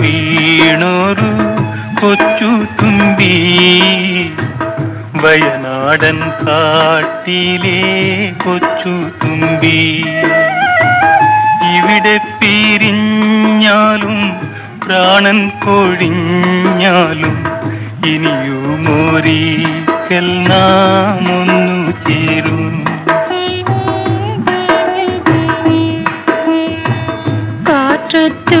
വീണൊരു കൊച്ചു തുമ്പി. വയനാടൻ കാട്ടിലെ കൊച്ചു തുമ്പി. ഇവിടെ പിരിഞ്ഞാലും പ്രാണൻ കൊഴിഞ്ഞാലും ഇനിയുമൊരിക്കൽ നാം ഒന്നു ചേരും. കാറ്റത്തു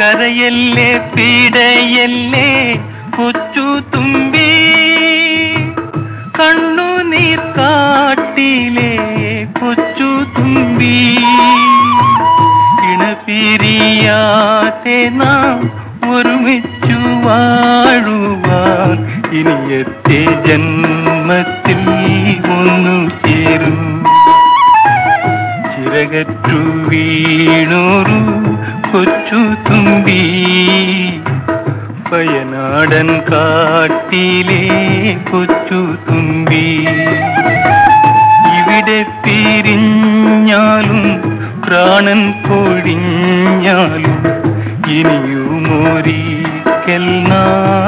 കരയല്ലേ പീഡയല്ലേ കൊച്ചു തുമ്പി. കണ്ണുനീർ കാട്ടിലെ കൊച്ചു തുമ്പി. ഇണപിരിയാതെ നാം ഒരുമിച്ചു വാഴുവാൻ ഇനിയത്തെ ജന്മത്തിൽ ഒന്നു ചേരും. ചിറകറ്റു വീണൊരു കൊച്ചു തുമ്പി വയനാടൻ കാട്ടിലെ കൊച്ചു തുമ്പി ഇവിടെ പിരിഞ്ഞാലും പ്രാണൻ പൊഴിഞ്ഞാലും ഇനിയുമൊരിക്കൽ നാം